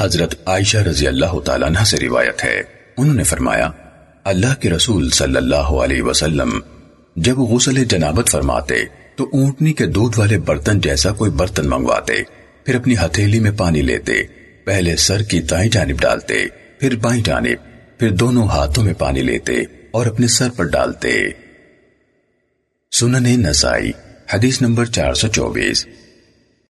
حضرت عائشہ رضی اللہ تعالیٰ عنہ سے روایت ہے۔ انہوں نے فرمایا، اللہ کے رسول صلی اللہ علیہ وسلم جب غسل جنابت فرماتے، تو اونٹنی کے دودھ والے برتن جیسا کوئی برتن منگواتے، پھر اپنی ہتھیلی میں پانی لیتے، پہلے سر کی دائیں جانب ڈالتے، پھر بائیں جانب، پھر دونوں ہاتھوں میں پانی لیتے اور اپنے سر پر ڈالتے۔ سنن نسائی، حدیث نمبر چار سو چوبیس۔